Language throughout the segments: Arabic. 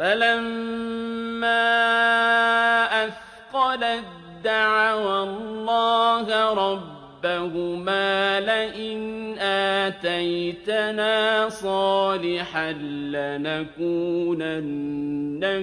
فَلَمَّا أَثْقَلَت دَّعَوَا اللَّهَ رَبَّهُمَا لَئِنْ آتَيْتَنَا صَالِحًا لَّنَكُونَنَّ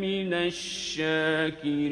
مِنَ الشَّاكِرِينَ